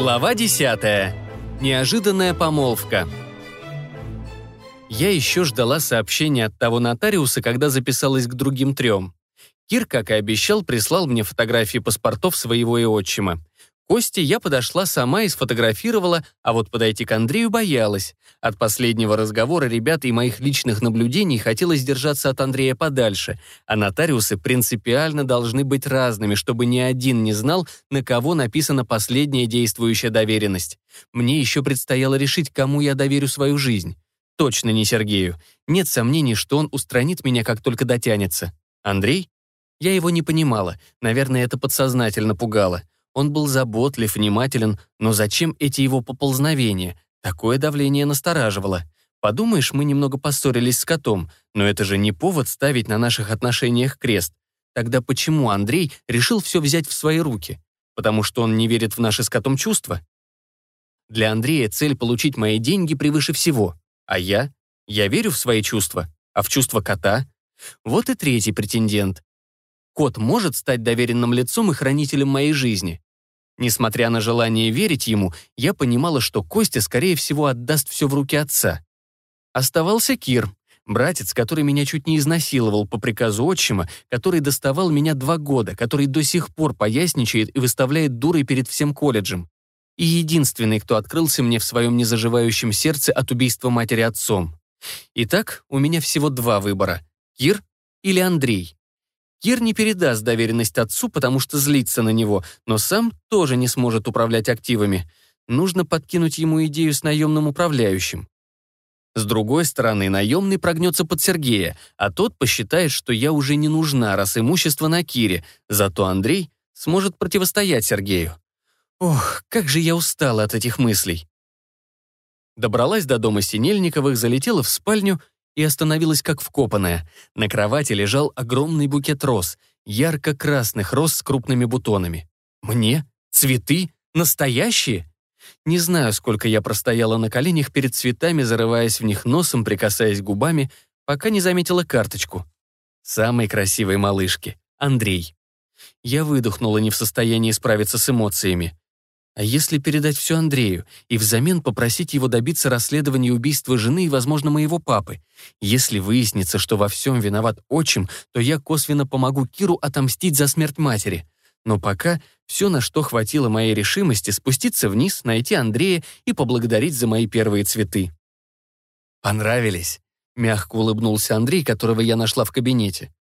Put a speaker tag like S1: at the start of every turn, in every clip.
S1: Глава 10. Неожиданная помолвка. Я еще ждала сообщения от того нотариуса, когда записалась к другим трем. Кир, как и обещал, прислал мне фотографии паспортов своего и отчима. Косте я подошла сама и сфотографировала, а вот подойти к Андрею боялась. От последнего разговора ребят и моих личных наблюдений хотелось держаться от Андрея подальше, а нотариусы принципиально должны быть разными, чтобы ни один не знал, на кого написана последняя действующая доверенность. Мне еще предстояло решить, кому я доверю свою жизнь. Точно не Сергею. Нет сомнений, что он устранит меня, как только дотянется. Андрей? Я его не понимала. Наверное, это подсознательно пугало. Он был заботлив, внимателен, но зачем эти его поползновения? Такое давление настораживало. Подумаешь, мы немного поссорились с котом, но это же не повод ставить на наших отношениях крест. Тогда почему Андрей решил все взять в свои руки? Потому что он не верит в наши с котом чувства? Для Андрея цель получить мои деньги превыше всего. А я? Я верю в свои чувства. А в чувства кота? Вот и третий претендент. Кот может стать доверенным лицом и хранителем моей жизни. Несмотря на желание верить ему, я понимала, что Костя, скорее всего, отдаст все в руки отца. Оставался Кир, братец, который меня чуть не изнасиловал по приказу отчима, который доставал меня два года, который до сих пор поясничает и выставляет дурой перед всем колледжем. И единственный, кто открылся мне в своем незаживающем сердце от убийства матери отцом. Итак, у меня всего два выбора — Кир или Андрей. Кир не передаст доверенность отцу, потому что злится на него, но сам тоже не сможет управлять активами. Нужно подкинуть ему идею с наемным управляющим. С другой стороны, наемный прогнется под Сергея, а тот посчитает, что я уже не нужна, раз имущество на Кире, зато Андрей сможет противостоять Сергею. Ох, как же я устала от этих мыслей. Добралась до дома Синельниковых, залетела в спальню и остановилась как вкопанная. На кровати лежал огромный букет роз, ярко-красных роз с крупными бутонами. Мне? Цветы? Настоящие? Не знаю, сколько я простояла на коленях перед цветами, зарываясь в них носом, прикасаясь губами, пока не заметила карточку. Самой красивой малышки. Андрей. Я выдохнула, не в состоянии справиться с эмоциями. А если передать все Андрею и взамен попросить его добиться расследования убийства жены и, возможно, моего папы? Если выяснится, что во всем виноват отчим, то я косвенно помогу Киру отомстить за смерть матери. Но пока все, на что хватило моей решимости, спуститься вниз, найти Андрея и поблагодарить за мои первые цветы. «Понравились?» — мягко улыбнулся Андрей, которого я нашла в кабинете.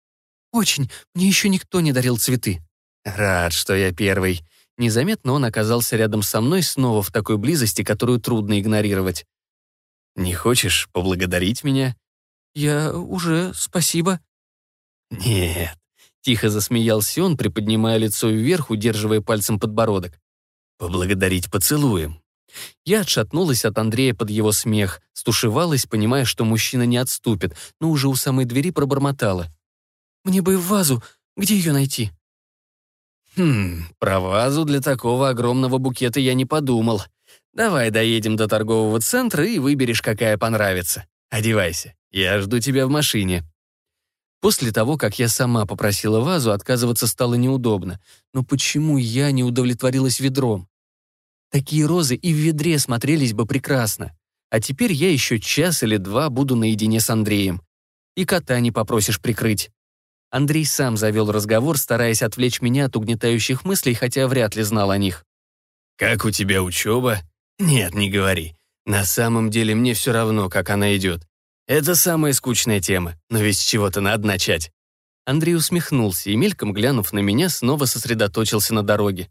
S1: «Очень. Мне еще никто не дарил цветы». «Рад, что я первый», Незаметно он оказался рядом со мной снова в такой близости, которую трудно игнорировать. «Не хочешь поблагодарить меня?» «Я уже, спасибо». «Нет», — тихо засмеялся он, приподнимая лицо вверх, удерживая пальцем подбородок. «Поблагодарить поцелуем». Я отшатнулась от Андрея под его смех, стушевалась, понимая, что мужчина не отступит, но уже у самой двери пробормотала. «Мне бы вазу, где ее найти?» Хм, про вазу для такого огромного букета я не подумал. Давай доедем до торгового центра и выберешь, какая понравится. Одевайся, я жду тебя в машине. После того, как я сама попросила вазу, отказываться стало неудобно. Но почему я не удовлетворилась ведром? Такие розы и в ведре смотрелись бы прекрасно. А теперь я еще час или два буду наедине с Андреем. И кота не попросишь прикрыть. Андрей сам завел разговор, стараясь отвлечь меня от угнетающих мыслей, хотя вряд ли знал о них. «Как у тебя учеба?» «Нет, не говори. На самом деле мне все равно, как она идет. Это самая скучная тема, но ведь с чего-то надо начать». Андрей усмехнулся и, мельком глянув на меня, снова сосредоточился на дороге.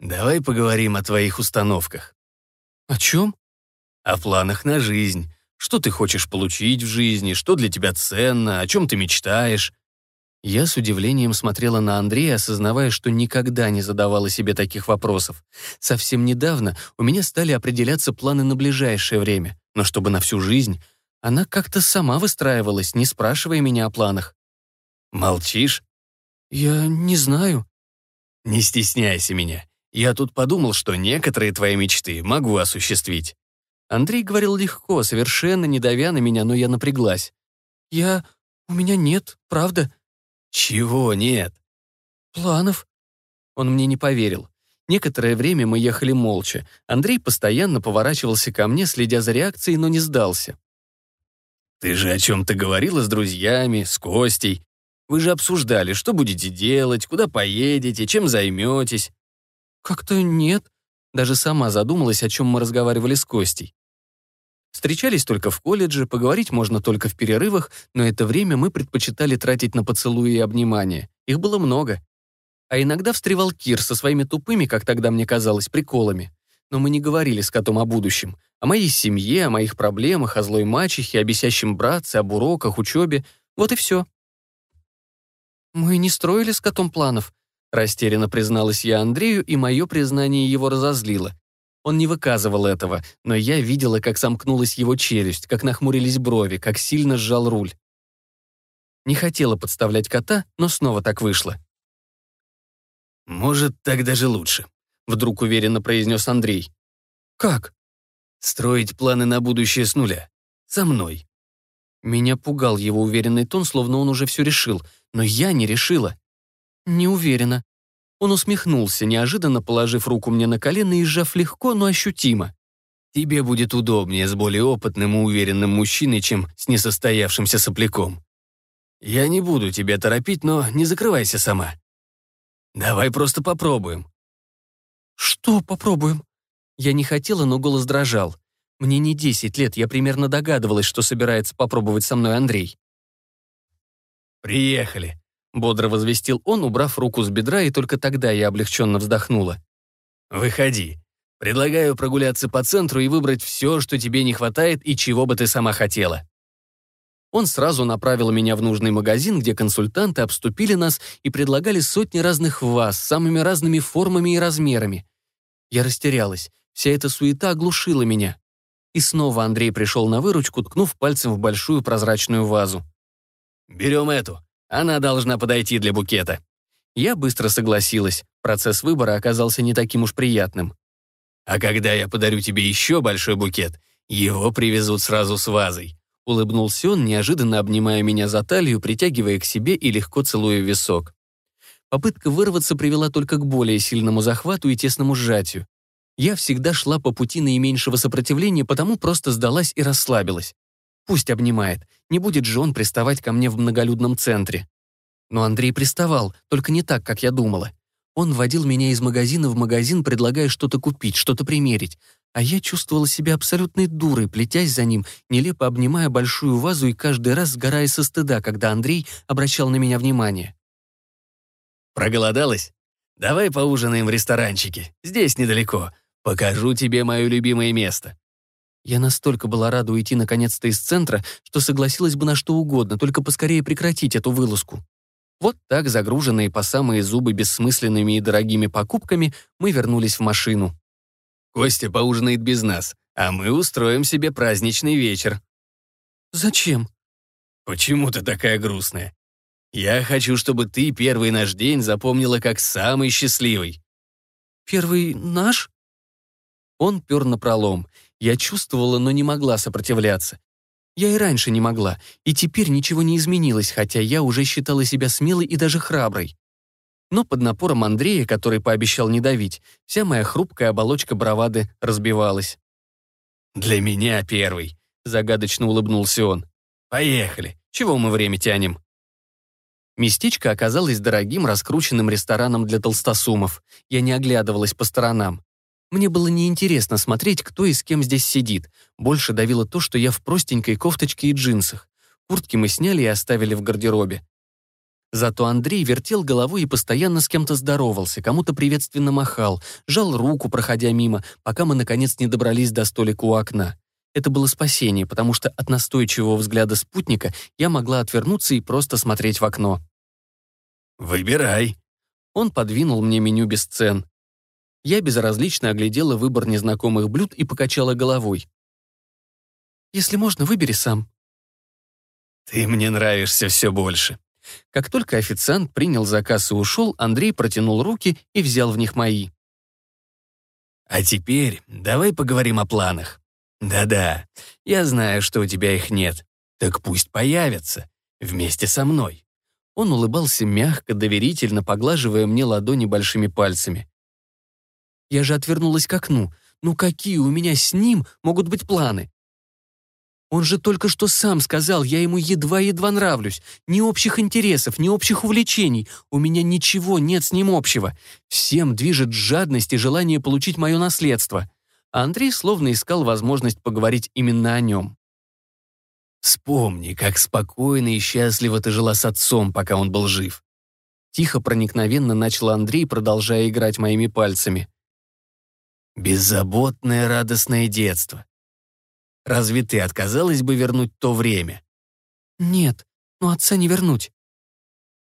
S1: «Давай поговорим о твоих установках». «О чем?» «О планах на жизнь. Что ты хочешь получить в жизни, что для тебя ценно, о чем ты мечтаешь. Я с удивлением смотрела на Андрея, осознавая, что никогда не задавала себе таких вопросов. Совсем недавно у меня стали определяться планы на ближайшее время, но чтобы на всю жизнь, она как-то сама выстраивалась, не спрашивая меня о планах. «Молчишь?» «Я не знаю». «Не стесняйся меня. Я тут подумал, что некоторые твои мечты могу осуществить». Андрей говорил легко, совершенно не давя на меня, но я напряглась. «Я... у меня нет, правда. «Чего нет?» «Планов». Он мне не поверил. Некоторое время мы ехали молча. Андрей постоянно поворачивался ко мне, следя за реакцией, но не сдался.
S2: «Ты же о чем-то говорила с друзьями, с Костей. Вы же обсуждали, что будете делать, куда поедете, чем займетесь».
S1: «Как-то нет». Даже сама задумалась, о чем мы разговаривали с Костей. Встречались только в колледже, поговорить можно только в перерывах, но это время мы предпочитали тратить на поцелуи и обнимания. Их было много. А иногда встревал Кир со своими тупыми, как тогда мне казалось, приколами. Но мы не говорили с котом о будущем. О моей семье, о моих проблемах, о злой мачехе, о бесящем братце, об уроках, учебе. Вот и все. «Мы не строили с котом планов», — растерянно призналась я Андрею, и мое признание его разозлило. Он не выказывал этого, но я видела, как сомкнулась его челюсть, как нахмурились брови, как сильно сжал руль. Не хотела подставлять кота, но снова так вышло.
S2: «Может, так даже лучше», — вдруг уверенно произнес Андрей.
S1: «Как?»
S2: «Строить планы на будущее с нуля. Со мной».
S1: Меня пугал его уверенный тон, словно он уже все решил, но я не решила. Не уверена. Он усмехнулся, неожиданно положив руку мне на колено и сжав легко, но ощутимо.
S2: «Тебе будет удобнее с более опытным и уверенным мужчиной, чем с несостоявшимся сопляком. Я не буду тебя торопить, но не закрывайся сама. Давай просто попробуем».
S1: «Что попробуем?» Я не хотела, но голос дрожал. Мне не десять лет, я примерно догадывалась, что собирается попробовать со мной Андрей.
S2: «Приехали», —
S1: бодро возвестил он, убрав руку с бедра, и только тогда я облегченно вздохнула.
S2: «Выходи. Предлагаю прогуляться по центру и выбрать все, что тебе не хватает и чего бы ты сама хотела».
S1: Он сразу направил меня в нужный магазин, где консультанты обступили нас и предлагали сотни разных ваз с самыми разными формами и размерами. Я растерялась. Вся эта суета оглушила меня. И снова Андрей пришел на выручку, ткнув пальцем в большую прозрачную вазу.
S2: «Берем эту. Она должна подойти для букета».
S1: Я быстро согласилась. Процесс выбора оказался не таким уж приятным.
S2: «А когда я подарю тебе еще большой букет, его привезут сразу с вазой»,
S1: Улыбнулся он, неожиданно обнимая меня за талию, притягивая к себе и легко целуя висок. Попытка вырваться привела только к более сильному захвату и тесному сжатию. Я всегда шла по пути наименьшего сопротивления, потому просто сдалась и расслабилась. Пусть обнимает, не будет же он приставать ко мне в многолюдном центре. Но Андрей приставал, только не так, как я думала. Он водил меня из магазина в магазин, предлагая что-то купить, что-то примерить, а я чувствовала себя абсолютной дурой, плетясь за ним, нелепо обнимая большую вазу и каждый раз сгорая со стыда, когда Андрей обращал на меня внимание.
S2: «Проголодалась? Давай поужинаем в ресторанчике. Здесь недалеко. Покажу тебе мое любимое место».
S1: Я настолько была рада уйти наконец-то из центра, что согласилась бы на что угодно, только поскорее прекратить эту вылазку. Вот так, загруженные по самые зубы бессмысленными и дорогими покупками, мы вернулись в машину.
S2: Костя поужинает без нас, а мы устроим себе праздничный вечер».
S1: «Зачем?»
S2: «Почему ты такая грустная? Я хочу, чтобы ты первый наш день запомнила как самый счастливый».
S1: «Первый наш?» Он пер на пролом. Я чувствовала, но не могла сопротивляться. Я и раньше не могла, и теперь ничего не изменилось, хотя я уже считала себя смелой и даже храброй. Но под напором Андрея, который пообещал не давить, вся моя хрупкая оболочка бравады разбивалась.
S2: «Для меня первый», — загадочно улыбнулся он. «Поехали. Чего мы время тянем?»
S1: Местечко оказалось дорогим, раскрученным рестораном для толстосумов. Я не оглядывалась по сторонам. Мне было неинтересно смотреть, кто и с кем здесь сидит. Больше давило то, что я в простенькой кофточке и джинсах. Куртки мы сняли и оставили в гардеробе. Зато Андрей вертел головой и постоянно с кем-то здоровался, кому-то приветственно махал, жал руку, проходя мимо, пока мы, наконец, не добрались до столика у окна. Это было спасение, потому что от настойчивого взгляда спутника я могла отвернуться и просто смотреть в окно.
S2: «Выбирай».
S1: Он подвинул мне меню без цен. Я безразлично оглядела выбор незнакомых блюд и покачала головой. «Если можно, выбери сам».
S2: «Ты мне нравишься все больше»,
S1: как только официант принял заказ и ушел, Андрей протянул руки и взял в них мои.
S2: «А теперь давай поговорим о планах. Да-да, я знаю, что у тебя их нет. Так пусть появятся. Вместе со мной».
S1: Он улыбался мягко, доверительно, поглаживая мне ладони большими пальцами. Я же отвернулась к окну. Ну какие у меня с ним могут быть планы? Он же только что сам сказал, я ему едва-едва нравлюсь. Ни общих интересов, ни общих увлечений. У меня ничего нет с ним общего. Всем движет жадность и желание получить мое наследство. А Андрей словно искал возможность поговорить именно о нем.
S2: Вспомни, как спокойно и счастливо ты жила с отцом, пока он был жив.
S1: Тихо, проникновенно начал Андрей, продолжая играть моими пальцами.
S2: Беззаботное радостное детство. Разве ты отказалась бы вернуть то время?
S1: Нет, но отца не вернуть.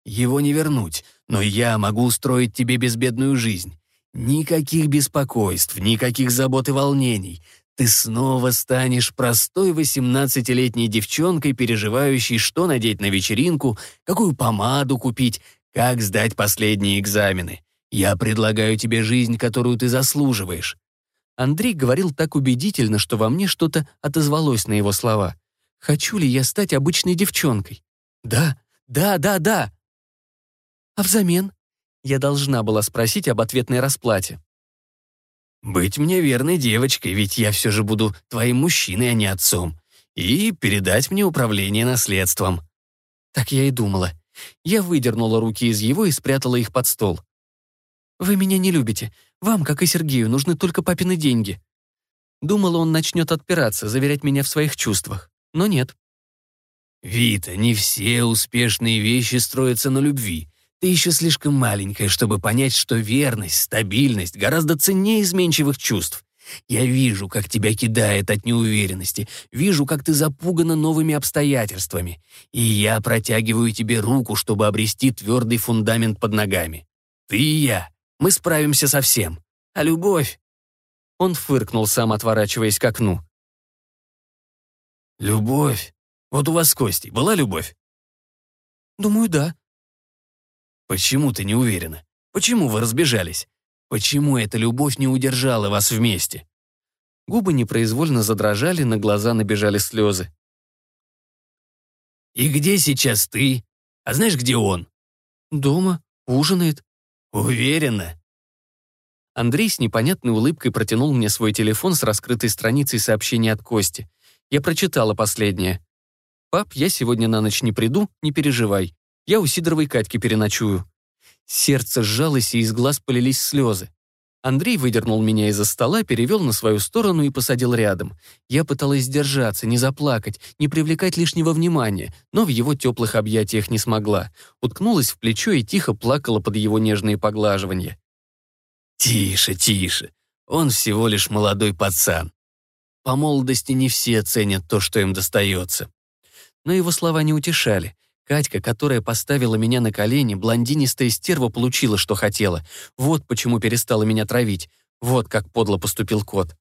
S2: Его не вернуть, но я могу устроить тебе безбедную жизнь. Никаких беспокойств, никаких забот и волнений. Ты снова станешь простой восемнадцатилетней девчонкой, переживающей, что надеть на вечеринку, какую помаду купить, как сдать последние экзамены. Я предлагаю тебе жизнь, которую ты заслуживаешь».
S1: Андрей говорил так убедительно, что во мне что-то отозвалось на его слова. «Хочу ли я стать обычной девчонкой?» «Да, да, да, да!» «А взамен?» Я должна была спросить об ответной расплате.
S2: Быть мне верной девочкой, ведь я все же буду твоим мужчиной, а не отцом. И передать мне управление наследством».
S1: Так я и думала. Я выдернула руки из его и спрятала их под стол. «Вы меня не любите. Вам, как и Сергею, нужны только папины деньги». Думала, он начнет отпираться, заверять меня в своих чувствах. Но нет.
S2: «Вита, не все успешные вещи строятся на любви. Ты еще слишком маленькая, чтобы понять, что верность, стабильность гораздо ценнее изменчивых чувств. Я вижу, как тебя кидает от неуверенности, вижу, как ты запугана новыми обстоятельствами, и я протягиваю тебе руку, чтобы обрести твердый фундамент под ногами. Ты и я, мы справимся со всем. А любовь...»
S1: Он фыркнул сам, отворачиваясь к окну.
S2: «Любовь? Вот у вас с Костей была любовь?»
S1: «Думаю, да»,
S2: Почему ты не уверена? Почему вы разбежались? Почему эта любовь не удержала вас вместе?»
S1: Губы непроизвольно задрожали, на глаза набежали слезы.
S2: «И где сейчас ты? А знаешь, где он?»
S1: «Дома. Ужинает».
S2: «Уверена?»
S1: Андрей с непонятной улыбкой протянул мне свой телефон с раскрытой страницей сообщений от Кости. Я прочитала последнее. «Пап, я сегодня на ночь не приду, не переживай. Я у Сидоровой Катьки переночую». Сердце сжалось, и из глаз полились слезы. Андрей выдернул меня из-за стола, перевел на свою сторону и посадил рядом. Я пыталась сдержаться, не заплакать, не привлекать лишнего внимания, но в его теплых объятиях не смогла. Уткнулась в плечо и тихо плакала под его нежные поглаживания.
S2: «Тише, тише. Он всего лишь молодой пацан. По молодости не все ценят то, что им достается».
S1: Но его слова не утешали. Катька, которая поставила меня на колени, блондинистая стерва получила, что хотела. Вот почему перестала меня травить. Вот как подло поступил кот.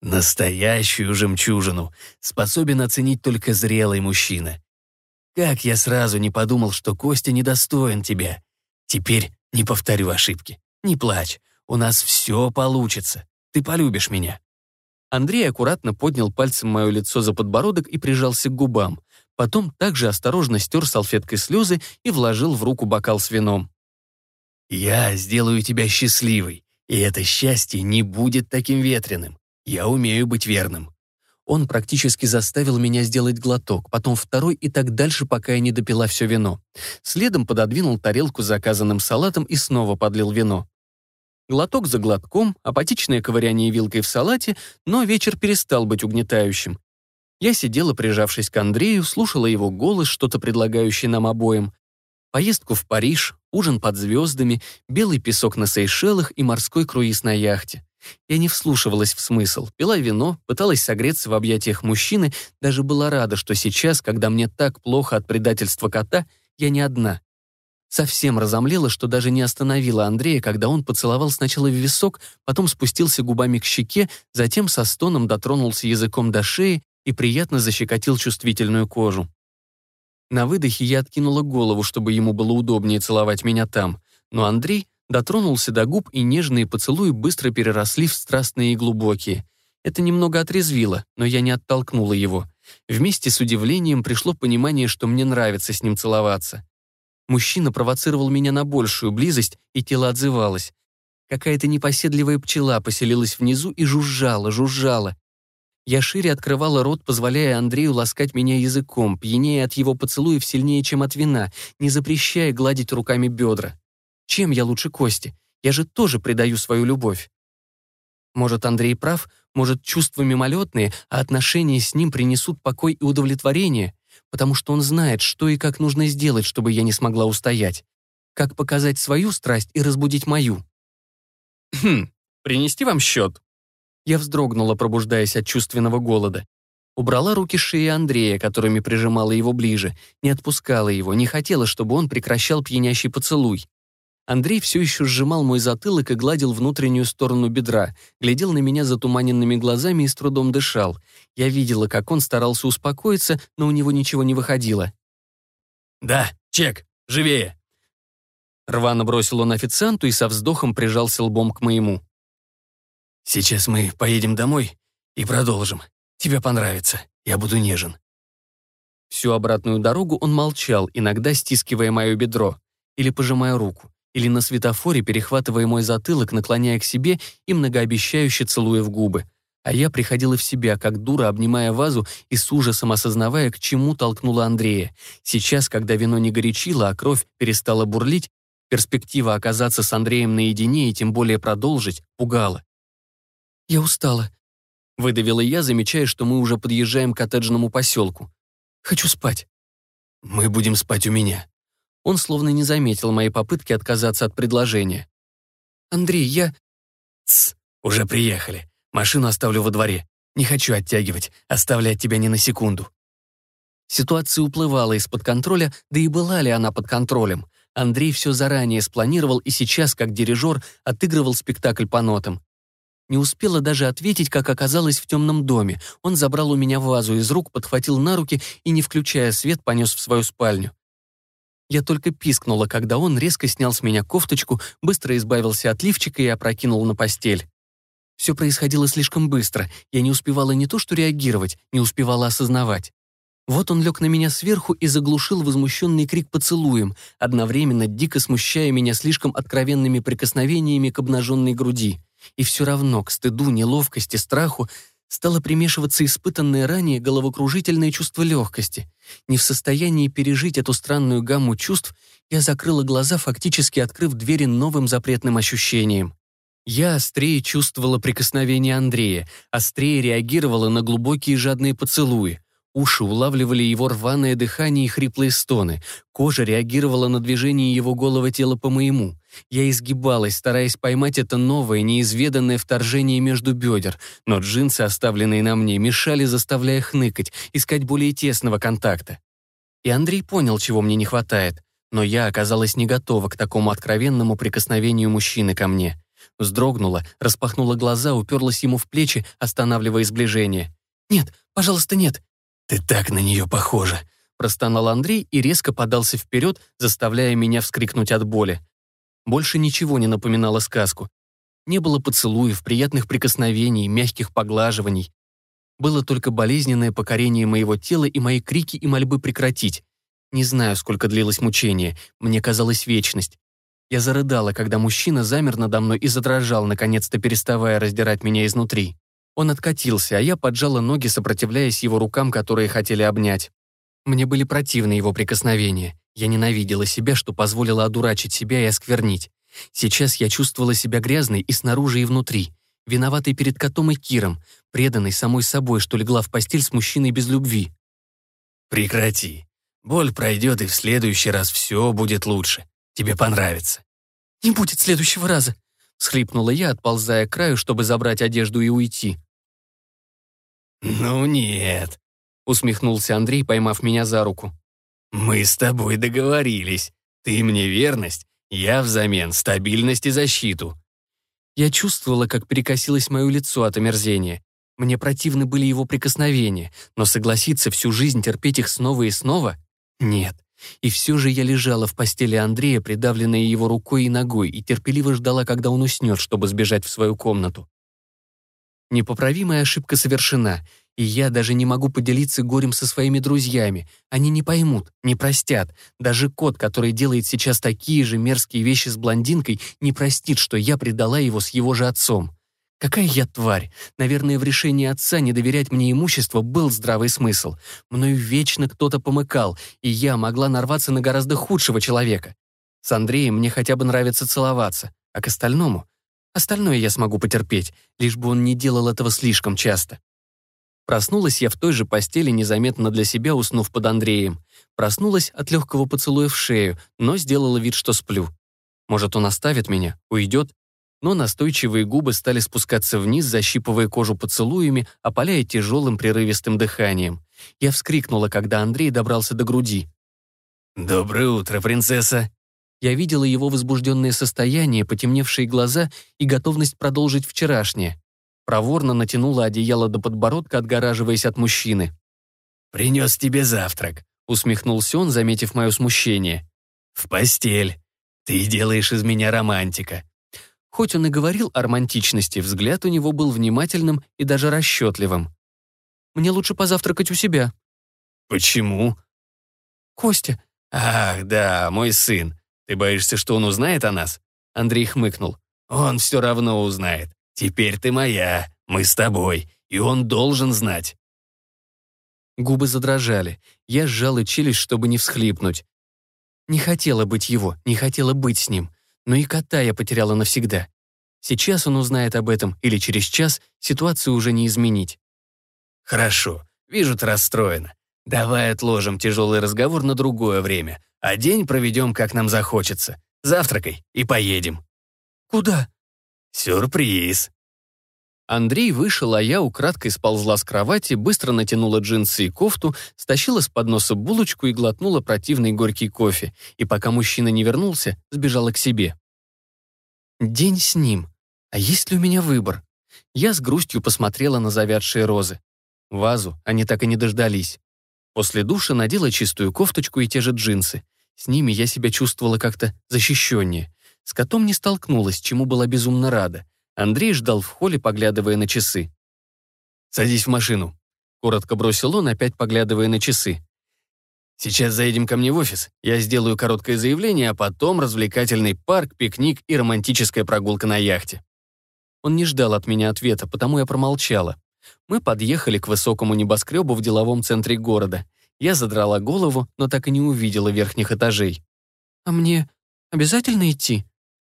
S2: Настоящую жемчужину способен оценить только зрелый мужчина. Как я сразу не подумал, что Костя недостоин тебя. Теперь не повторю ошибки. Не плачь, у нас все получится. Ты полюбишь меня.
S1: Андрей аккуратно поднял пальцем мое лицо за подбородок и прижался к губам. Потом также осторожно стер салфеткой слезы и вложил в руку бокал с вином.
S2: «Я сделаю тебя счастливой, и это счастье не будет таким ветреным. Я умею быть верным».
S1: Он практически заставил меня сделать глоток, потом второй и так дальше, пока я не допила все вино. Следом пододвинул тарелку с заказанным салатом и снова подлил вино. Глоток за глотком, апатичное ковыряние вилкой в салате, но вечер перестал быть угнетающим. Я сидела, прижавшись к Андрею, слушала его голос, что-то предлагающий нам обоим. Поездку в Париж, ужин под звездами, белый песок на Сейшелах и морской круиз на яхте. Я не вслушивалась в смысл, пила вино, пыталась согреться в объятиях мужчины, даже была рада, что сейчас, когда мне так плохо от предательства кота, я не одна. Совсем разомлела, что даже не остановила Андрея, когда он поцеловал сначала в висок, потом спустился губами к щеке, затем со стоном дотронулся языком до шеи и приятно защекотил чувствительную кожу. На выдохе я откинула голову, чтобы ему было удобнее целовать меня там, но Андрей дотронулся до губ, и нежные поцелуи быстро переросли в страстные и глубокие. Это немного отрезвило, но я не оттолкнула его. Вместе с удивлением пришло понимание, что мне нравится с ним целоваться. Мужчина провоцировал меня на большую близость, и тело отзывалось. Какая-то непоседливая пчела поселилась внизу и жужжала, жужжала. Я шире открывала рот, позволяя Андрею ласкать меня языком, пьянее от его поцелуев сильнее, чем от вина, не запрещая гладить руками бедра. Чем я лучше Кости? Я же тоже предаю свою любовь. Может, Андрей прав, может, чувства мимолетные, а отношения с ним принесут покой и удовлетворение, потому что он знает, что и как нужно сделать, чтобы я не смогла устоять. Как показать свою страсть и разбудить мою. «Хм, принести вам счет?» Я вздрогнула, пробуждаясь от чувственного голода. Убрала руки шеи Андрея, которыми прижимала его ближе, не отпускала его, не хотела, чтобы он прекращал пьянящий поцелуй. Андрей все еще сжимал мой затылок и гладил внутреннюю сторону бедра, глядел на меня затуманенными глазами и с трудом дышал. Я видела, как он старался успокоиться, но у него ничего не выходило.
S2: «Да, чек, живее!»
S1: Рвано бросил он официанту и со вздохом прижался лбом к моему.
S2: «Сейчас мы поедем домой и продолжим. Тебе понравится, я буду нежен».
S1: Всю обратную дорогу он молчал, иногда стискивая мое бедро или пожимая руку или на светофоре, перехватывая мой затылок, наклоняя к себе и многообещающе целуя в губы. А я приходила в себя, как дура, обнимая вазу и с ужасом осознавая, к чему толкнула Андрея. Сейчас, когда вино не горячило, а кровь перестала бурлить, перспектива оказаться с Андреем наедине и тем более продолжить пугала. «Я устала», — выдавила я, замечая, что мы уже подъезжаем к коттеджному поселку. «Хочу спать».
S2: «Мы будем спать у меня»,
S1: он словно не заметил моей попытки отказаться от предложения. «Андрей, я...»
S2: «Тсс, уже приехали. Машину оставлю во дворе. Не хочу оттягивать, оставлять тебя ни на секунду».
S1: Ситуация уплывала из-под контроля, да и была ли она под контролем. Андрей все заранее спланировал и сейчас, как дирижер, отыгрывал спектакль по нотам. Не успела даже ответить, как оказалось в темном доме. Он забрал у меня вазу из рук, подхватил на руки и, не включая свет, понес в свою спальню. Я только пискнула, когда он резко снял с меня кофточку, быстро избавился от лифчика и опрокинул на постель. Все происходило слишком быстро, я не успевала не то что реагировать, не успевала осознавать. Вот он лег на меня сверху и заглушил возмущенный крик поцелуем, одновременно дико смущая меня слишком откровенными прикосновениями к обнаженной груди. И все равно, к стыду, неловкости, страху, стало примешиваться испытанное ранее головокружительное чувство легкости. Не в состоянии пережить эту странную гамму чувств, я закрыла глаза, фактически открыв двери новым запретным ощущениям. Я острее чувствовала прикосновение Андрея, острее реагировала на глубокие жадные поцелуи. Уши улавливали его рваное дыхание и хриплые стоны. Кожа реагировала на движение его голого тела по моему. Я изгибалась, стараясь поймать это новое, неизведанное вторжение между бедер, но джинсы, оставленные на мне, мешали, заставляя хныкать, искать более тесного контакта. И Андрей понял, чего мне не хватает, но я оказалась не готова к такому откровенному прикосновению мужчины ко мне. Вздрогнула, распахнула глаза, уперлась ему в плечи, останавливая сближение. «Нет, пожалуйста, нет!»
S2: «Ты так на нее похожа!»
S1: Простонал Андрей и резко подался вперед, заставляя меня вскрикнуть от боли. Больше ничего не напоминало сказку. Не было поцелуев, приятных прикосновений, мягких поглаживаний. Было только болезненное покорение моего тела и мои крики и мольбы прекратить. Не знаю, сколько длилось мучение, мне казалось вечность. Я зарыдала, когда мужчина замер надо мной и задрожал, наконец-то переставая раздирать меня изнутри. Он откатился, а я поджала ноги, сопротивляясь его рукам, которые хотели обнять. Мне были противны его прикосновения. Я ненавидела себя, что позволила одурачить себя и осквернить. Сейчас я чувствовала себя грязной и снаружи, и внутри. Виноватой перед котом и Киром, преданной самой собой, что легла в постель с мужчиной без любви.
S2: «Прекрати. Боль пройдет, и в следующий раз все будет лучше. Тебе понравится».
S1: «Не будет следующего раза», Схлипнула я, отползая к краю, чтобы забрать одежду и уйти.
S2: «Ну нет», — усмехнулся Андрей, поймав меня за руку. «Мы с тобой договорились. Ты мне верность, я взамен стабильность и защиту».
S1: Я чувствовала, как перекосилось мое лицо от омерзения. Мне противны были его прикосновения, но согласиться всю жизнь терпеть их снова и снова? Нет. И все же я лежала в постели Андрея, придавленная его рукой и ногой, и терпеливо ждала, когда он уснет, чтобы сбежать в свою комнату. Непоправимая ошибка совершена, И я даже не могу поделиться горем со своими друзьями. Они не поймут, не простят. Даже кот, который делает сейчас такие же мерзкие вещи с блондинкой, не простит, что я предала его с его же отцом. Какая я тварь! Наверное, в решении отца не доверять мне имущество был здравый смысл. Мною вечно кто-то помыкал, и я могла нарваться на гораздо худшего человека. С Андреем мне хотя бы нравится целоваться, а к остальному? Остальное я смогу потерпеть, лишь бы он не делал этого слишком часто. Проснулась я в той же постели, незаметно для себя уснув под Андреем. Проснулась от легкого поцелуя в шею, но сделала вид, что сплю. Может, он оставит меня, уйдет, но настойчивые губы стали спускаться вниз, защипывая кожу поцелуями, опаляя тяжелым прерывистым дыханием. Я вскрикнула, когда Андрей добрался до груди.
S2: «Доброе утро, принцесса!»
S1: Я видела его возбужденное состояние, потемневшие глаза и готовность продолжить вчерашнее. Проворно натянула одеяло до подбородка, отгораживаясь от мужчины.
S2: «Принес тебе завтрак», — усмехнулся он, заметив мое смущение. «В постель. Ты делаешь из меня романтика.
S1: Хоть он и говорил о романтичности, взгляд у него был внимательным и даже расчетливым. «Мне лучше позавтракать у себя».
S2: «Почему?»
S1: «Костя».
S2: «Ах, да, мой сын. Ты боишься, что он узнает о нас?» Андрей хмыкнул. «Он все равно узнает. Теперь ты моя, мы с тобой, и он должен знать».
S1: Губы задрожали. Я сжала челюсть, чтобы не всхлипнуть. Не хотела быть его, не хотела быть с ним но и кота я потеряла навсегда. Сейчас он узнает об этом, или через час ситуацию уже не изменить.
S2: «Хорошо, вижу, ты расстроена. Давай отложим тяжелый разговор на другое время, а день проведем, как нам захочется. Завтракай и поедем».
S1: «Куда?»
S2: «Сюрприз».
S1: Андрей вышел, а я украдкой сползла с кровати, быстро натянула джинсы и кофту, стащила с подноса булочку и глотнула противный горький кофе, и пока мужчина не вернулся, сбежала к себе. День с ним. А есть ли у меня выбор? Я с грустью посмотрела на завядшие розы. Вазу они так и не дождались. После душа надела чистую кофточку и те же джинсы. С ними я себя чувствовала как-то защищеннее. С котом не столкнулась, чему была безумно рада. Андрей ждал в холле, поглядывая на часы.
S2: «Садись в машину», — коротко бросил он, опять поглядывая на часы. «Сейчас заедем ко мне в офис. Я сделаю короткое заявление, а потом развлекательный парк, пикник и романтическая прогулка на яхте».
S1: Он не ждал от меня ответа, потому я промолчала. Мы подъехали к высокому небоскребу в деловом центре города. Я задрала голову, но так и не увидела верхних этажей. «А мне обязательно идти?»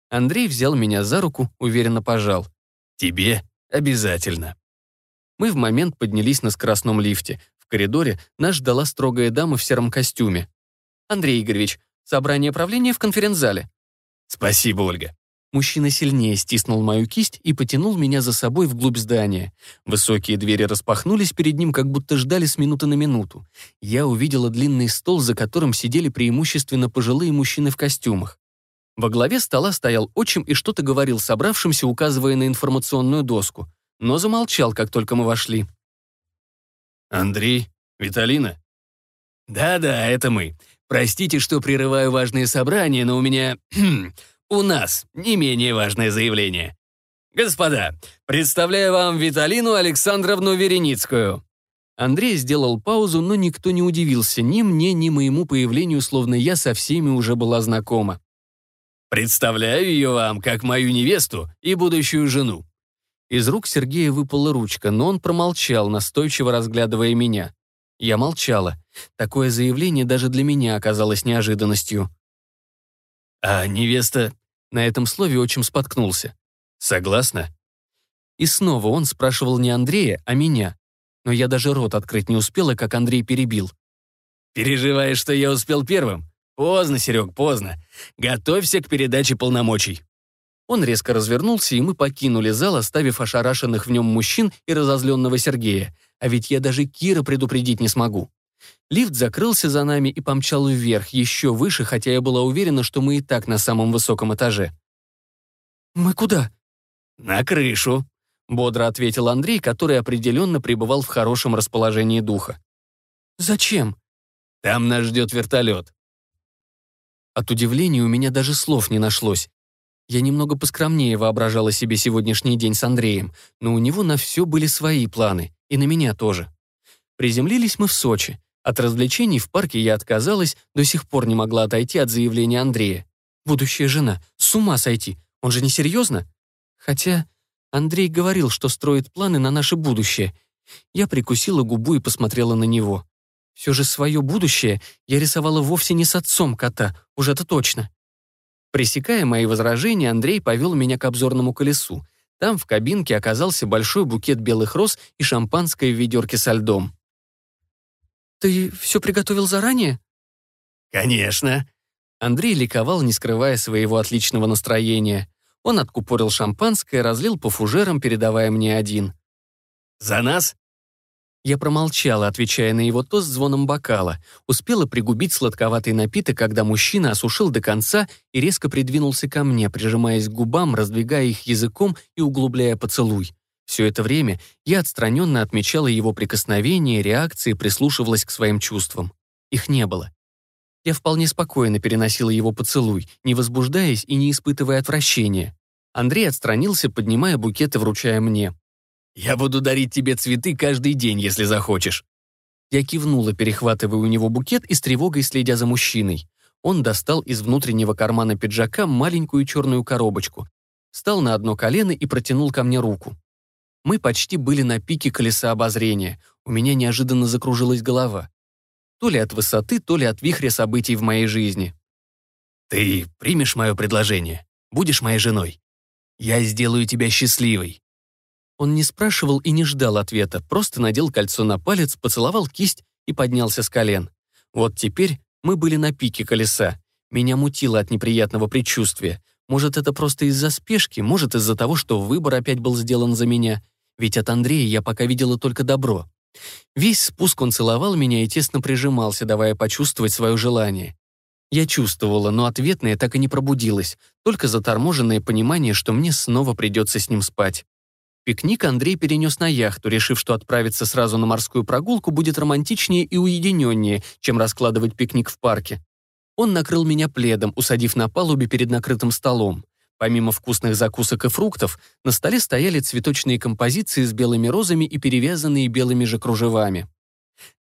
S1: Андрей взял меня за руку, уверенно пожал.
S2: «Тебе обязательно».
S1: Мы в момент поднялись на скоростном лифте. В коридоре нас ждала строгая дама в сером костюме. «Андрей Игоревич, собрание правления в конференц-зале».
S2: «Спасибо, Ольга».
S1: Мужчина сильнее стиснул мою кисть и потянул меня за собой вглубь здания. Высокие двери распахнулись перед ним, как будто ждали с минуты на минуту. Я увидела длинный стол, за которым сидели преимущественно пожилые мужчины в костюмах. Во главе стола стоял отчим и что-то говорил собравшимся, указывая на информационную доску, но замолчал, как только мы вошли.
S2: «Андрей? Виталина?» «Да-да, это мы. Простите, что прерываю важные собрания, но у меня... у нас не менее важное заявление. Господа, представляю вам Виталину Александровну Вереницкую».
S1: Андрей сделал паузу, но никто не удивился ни мне, ни моему появлению, словно я со всеми уже была знакома.
S2: Представляю ее вам как мою невесту и будущую жену».
S1: Из рук Сергея выпала ручка, но он промолчал, настойчиво разглядывая меня. Я молчала. Такое заявление даже для меня оказалось неожиданностью.
S2: «А невеста...»
S1: На этом слове отчим споткнулся.
S2: «Согласна?»
S1: И снова он спрашивал не Андрея, а меня. Но я даже рот открыть не успела, как Андрей перебил.
S2: «Переживаешь, что я успел первым? Поздно, Серег, поздно. Готовься к передаче полномочий.
S1: Он резко развернулся, и мы покинули зал, оставив ошарашенных в нем мужчин и разозленного Сергея. А ведь я даже Кира предупредить не смогу. Лифт закрылся за нами и помчал вверх, еще выше, хотя я была уверена, что мы и так на самом высоком этаже. «Мы куда?»
S2: «На крышу», —
S1: бодро ответил Андрей, который определенно пребывал в хорошем расположении духа. «Зачем?»
S2: «Там нас ждет вертолет.
S1: От удивления у меня даже слов не нашлось. Я немного поскромнее воображала себе сегодняшний день с Андреем, но у него на все были свои планы, и на меня тоже. Приземлились мы в Сочи. От развлечений в парке я отказалась, до сих пор не могла отойти от заявления Андрея. Будущая жена. С ума сойти. Он же не серьезно? Хотя Андрей говорил, что строит планы на наше будущее. Я прикусила губу и посмотрела на него. Все же свое будущее я рисовала вовсе не с отцом кота, уже это точно. Пресекая мои возражения, Андрей повел меня к обзорному колесу. Там в кабинке оказался большой букет белых роз и шампанское в ведерке со льдом. «Ты все приготовил заранее?»
S2: «Конечно».
S1: Андрей ликовал, не скрывая своего отличного настроения. Он откупорил шампанское, разлил по фужерам, передавая мне один.
S2: «За нас?»
S1: Я промолчала, отвечая на его тост звоном бокала. Успела пригубить сладковатый напиток, когда мужчина осушил до конца и резко придвинулся ко мне, прижимаясь к губам, раздвигая их языком и углубляя поцелуй. Все это время я отстраненно отмечала его прикосновения, реакции, прислушивалась к своим чувствам. Их не было. Я вполне спокойно переносила его поцелуй, не возбуждаясь и не испытывая отвращения. Андрей отстранился, поднимая букет и вручая мне.
S2: «Я буду дарить тебе цветы каждый день, если захочешь».
S1: Я кивнула, перехватывая у него букет и с тревогой следя за мужчиной. Он достал из внутреннего кармана пиджака маленькую черную коробочку, встал на одно колено и протянул ко мне руку. Мы почти были на пике колеса обозрения. У меня неожиданно закружилась голова. То ли от высоты, то ли от вихря событий в моей жизни.
S2: «Ты примешь мое предложение? Будешь моей женой? Я сделаю тебя счастливой».
S1: Он не спрашивал и не ждал ответа, просто надел кольцо на палец, поцеловал кисть и поднялся с колен. Вот теперь мы были на пике колеса. Меня мутило от неприятного предчувствия. Может, это просто из-за спешки, может, из-за того, что выбор опять был сделан за меня. Ведь от Андрея я пока видела только добро. Весь спуск он целовал меня и тесно прижимался, давая почувствовать свое желание. Я чувствовала, но ответное так и не пробудилось, только заторможенное понимание, что мне снова придется с ним спать. Пикник Андрей перенес на яхту, решив, что отправиться сразу на морскую прогулку будет романтичнее и уединеннее, чем раскладывать пикник в парке. Он накрыл меня пледом, усадив на палубе перед накрытым столом. Помимо вкусных закусок и фруктов, на столе стояли цветочные композиции с белыми розами и перевязанные белыми же кружевами.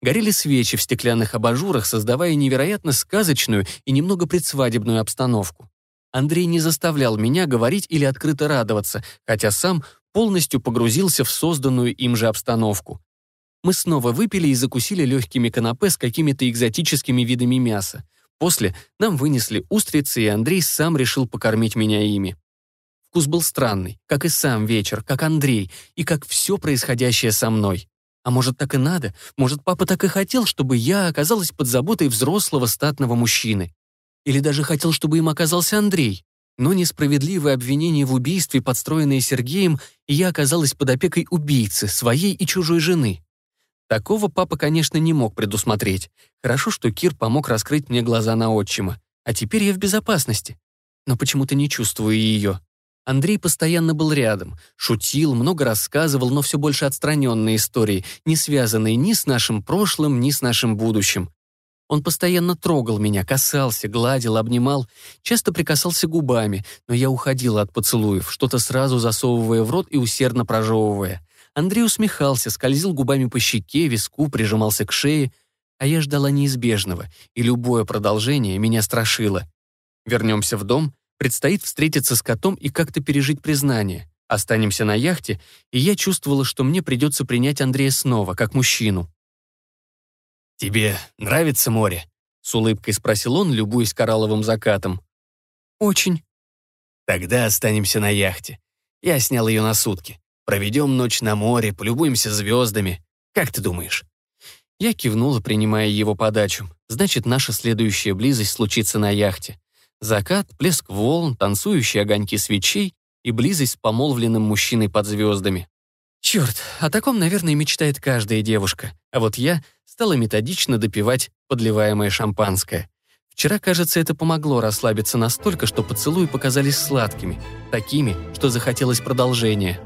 S1: Горели свечи в стеклянных абажурах, создавая невероятно сказочную и немного предсвадебную обстановку. Андрей не заставлял меня говорить или открыто радоваться, хотя сам полностью погрузился в созданную им же обстановку. Мы снова выпили и закусили легкими канапе с какими-то экзотическими видами мяса. После нам вынесли устрицы, и Андрей сам решил покормить меня ими. Вкус был странный, как и сам вечер, как Андрей, и как все происходящее со мной. А может, так и надо? Может, папа так и хотел, чтобы я оказалась под заботой взрослого статного мужчины? Или даже хотел, чтобы им оказался Андрей? но несправедливое обвинение в убийстве, подстроенное Сергеем, и я оказалась под опекой убийцы, своей и чужой жены. Такого папа, конечно, не мог предусмотреть. Хорошо, что Кир помог раскрыть мне глаза на отчима. А теперь я в безопасности. Но почему-то не чувствую ее. Андрей постоянно был рядом, шутил, много рассказывал, но все больше отстраненные истории, не связанные ни с нашим прошлым, ни с нашим будущим. Он постоянно трогал меня, касался, гладил, обнимал, часто прикасался губами, но я уходила от поцелуев, что-то сразу засовывая в рот и усердно прожевывая. Андрей усмехался, скользил губами по щеке, виску, прижимался к шее, а я ждала неизбежного, и любое продолжение меня страшило. Вернемся в дом, предстоит встретиться с котом и как-то пережить признание. Останемся на яхте, и я чувствовала, что мне придется принять Андрея снова, как мужчину.
S2: «Тебе нравится море?» — с улыбкой спросил он, любуясь коралловым закатом.
S1: «Очень».
S2: «Тогда останемся на яхте. Я снял ее на сутки. Проведем ночь на море, полюбуемся звездами. Как ты думаешь?»
S1: Я кивнула, принимая его подачу. Значит, наша следующая близость случится на яхте. Закат, плеск волн, танцующие огоньки свечей и близость с помолвленным мужчиной под звездами. Черт, о таком, наверное, мечтает каждая девушка. А вот я стала методично допивать подливаемое шампанское. Вчера, кажется, это помогло расслабиться настолько, что поцелуи показались сладкими, такими, что захотелось продолжения.